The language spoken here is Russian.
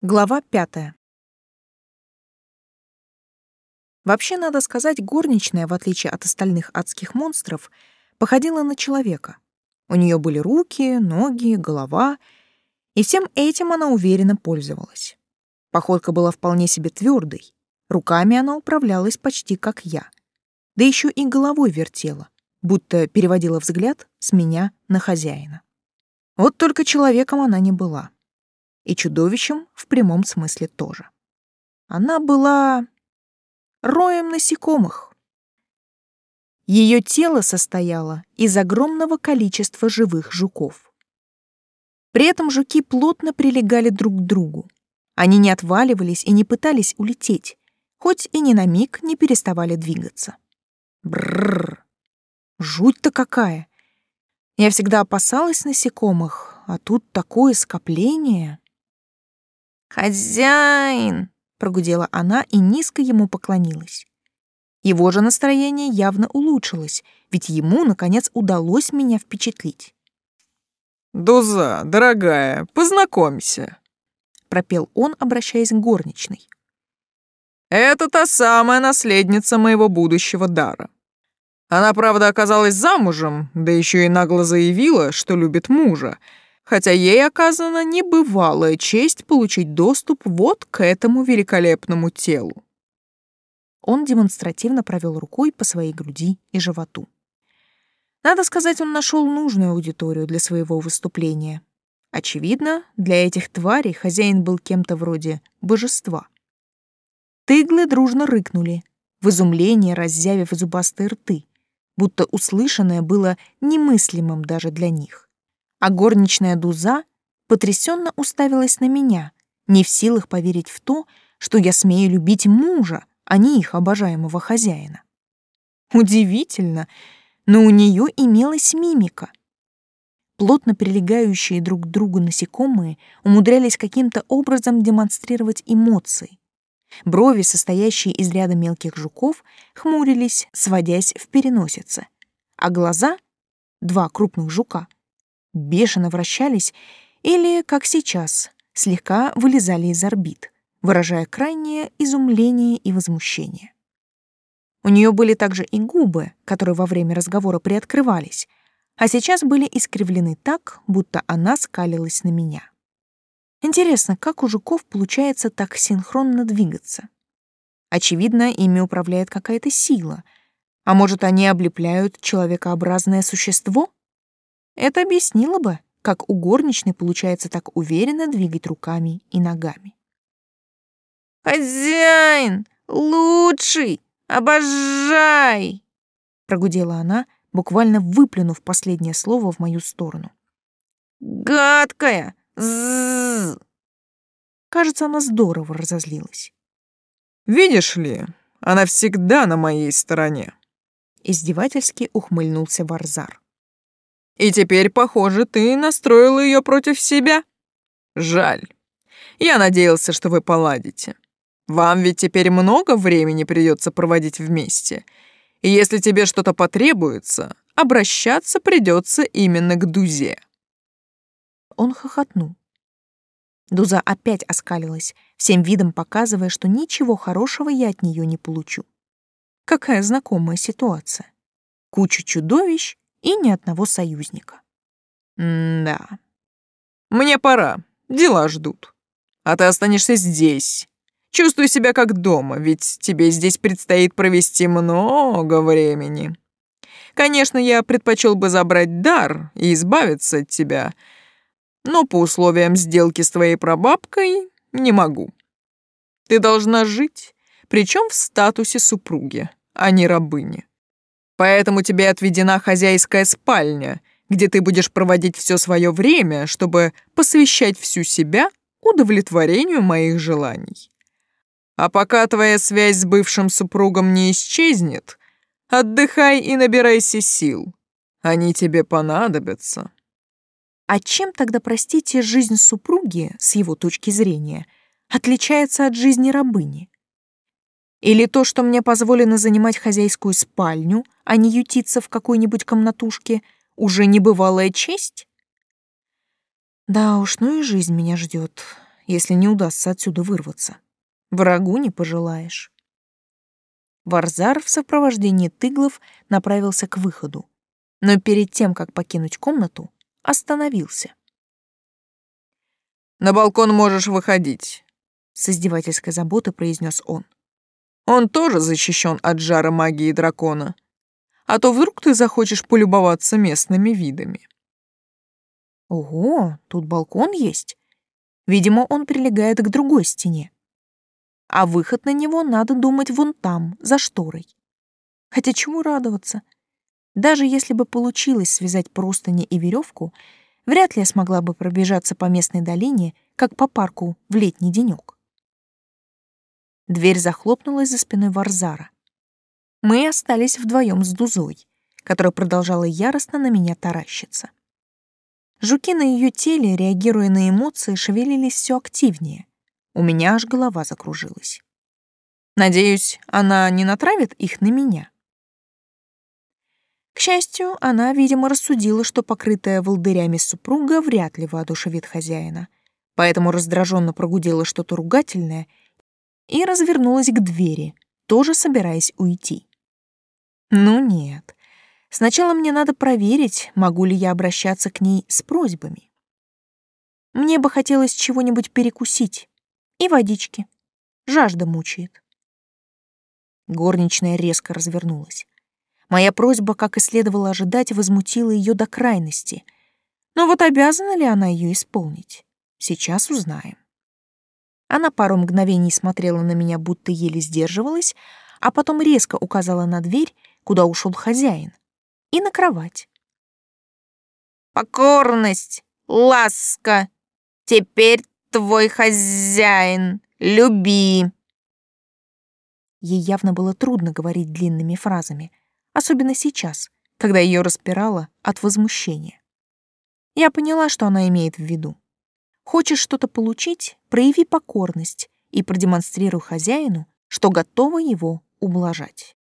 Глава пятая. Вообще, надо сказать, горничная, в отличие от остальных адских монстров, походила на человека. У нее были руки, ноги, голова, и всем этим она уверенно пользовалась. Походка была вполне себе твердой, руками она управлялась почти как я, да еще и головой вертела, будто переводила взгляд с меня на хозяина. Вот только человеком она не была и чудовищем в прямом смысле тоже. Она была роем насекомых. Ее тело состояло из огромного количества живых жуков. При этом жуки плотно прилегали друг к другу. Они не отваливались и не пытались улететь, хоть и ни на миг не переставали двигаться. Бррр. Жуть-то какая! Я всегда опасалась насекомых, а тут такое скопление. «Хозяин!» — прогудела она и низко ему поклонилась. Его же настроение явно улучшилось, ведь ему, наконец, удалось меня впечатлить. «Дуза, дорогая, познакомься», — пропел он, обращаясь к горничной. «Это та самая наследница моего будущего дара. Она, правда, оказалась замужем, да еще и нагло заявила, что любит мужа, хотя ей оказана небывалая честь получить доступ вот к этому великолепному телу. Он демонстративно провел рукой по своей груди и животу. Надо сказать, он нашел нужную аудиторию для своего выступления. Очевидно, для этих тварей хозяин был кем-то вроде божества. Тыглы дружно рыкнули, в изумлении раззявив зубастые рты, будто услышанное было немыслимым даже для них а горничная Дуза потрясенно уставилась на меня, не в силах поверить в то, что я смею любить мужа, а не их обожаемого хозяина. Удивительно, но у нее имелась мимика. Плотно прилегающие друг к другу насекомые умудрялись каким-то образом демонстрировать эмоции. Брови, состоящие из ряда мелких жуков, хмурились, сводясь в переносице, а глаза, два крупных жука, бешено вращались или, как сейчас, слегка вылезали из орбит, выражая крайнее изумление и возмущение. У нее были также и губы, которые во время разговора приоткрывались, а сейчас были искривлены так, будто она скалилась на меня. Интересно, как у жуков получается так синхронно двигаться? Очевидно, ими управляет какая-то сила, а может, они облепляют человекообразное существо? Это объяснило бы, как у горничной получается так уверенно двигать руками и ногами. «Хозяин! Лучший! Обожай!» Прогудела она, буквально выплюнув последнее слово в мою сторону. «Гадкая! Зззз!» Кажется, она здорово разозлилась. «Видишь ли, она всегда на моей стороне!» Издевательски ухмыльнулся Варзар. И теперь, похоже, ты настроил ее против себя. Жаль. Я надеялся, что вы поладите. Вам ведь теперь много времени придется проводить вместе. И если тебе что-то потребуется, обращаться придется именно к Дузе. Он хохотнул. Дуза опять оскалилась, всем видом показывая, что ничего хорошего я от нее не получу. Какая знакомая ситуация. Куча чудовищ и ни одного союзника. М-да. Мне пора, дела ждут. А ты останешься здесь. Чувствуй себя как дома, ведь тебе здесь предстоит провести много времени. Конечно, я предпочел бы забрать дар и избавиться от тебя, но по условиям сделки с твоей прабабкой не могу. Ты должна жить, причем в статусе супруги, а не рабыни. Поэтому тебе отведена хозяйская спальня, где ты будешь проводить все свое время, чтобы посвящать всю себя удовлетворению моих желаний. А пока твоя связь с бывшим супругом не исчезнет, отдыхай и набирайся сил. Они тебе понадобятся. А чем тогда, простите, жизнь супруги, с его точки зрения, отличается от жизни рабыни? Или то, что мне позволено занимать хозяйскую спальню, а не ютиться в какой-нибудь комнатушке, уже небывалая честь? Да уж, ну и жизнь меня ждет. если не удастся отсюда вырваться. Врагу не пожелаешь. Варзар в сопровождении тыглов направился к выходу, но перед тем, как покинуть комнату, остановился. «На балкон можешь выходить», — с издевательской заботой произнес он. «Он тоже защищен от жара магии дракона. А то вдруг ты захочешь полюбоваться местными видами». Ого, тут балкон есть. Видимо, он прилегает к другой стене а выход на него надо думать вон там, за шторой. Хотя чему радоваться? Даже если бы получилось связать простыни и веревку, вряд ли я смогла бы пробежаться по местной долине, как по парку в летний денек. Дверь захлопнулась за спиной Варзара. Мы остались вдвоем с Дузой, которая продолжала яростно на меня таращиться. Жуки на ее теле, реагируя на эмоции, шевелились все активнее. У меня аж голова закружилась. Надеюсь, она не натравит их на меня. К счастью, она, видимо, рассудила, что покрытая волдырями супруга вряд ли воодушевит хозяина, поэтому раздраженно прогудела что-то ругательное и развернулась к двери, тоже собираясь уйти. Ну нет. Сначала мне надо проверить, могу ли я обращаться к ней с просьбами. Мне бы хотелось чего-нибудь перекусить. И водички. Жажда мучает. Горничная резко развернулась. Моя просьба, как и следовало ожидать, возмутила ее до крайности. Но вот обязана ли она ее исполнить? Сейчас узнаем. Она пару мгновений смотрела на меня, будто еле сдерживалась, а потом резко указала на дверь, куда ушел хозяин, и на кровать. «Покорность, ласка, теперь твой хозяин, люби!» Ей явно было трудно говорить длинными фразами, особенно сейчас, когда ее распирало от возмущения. Я поняла, что она имеет в виду. Хочешь что-то получить, прояви покорность и продемонстрируй хозяину, что готова его ублажать.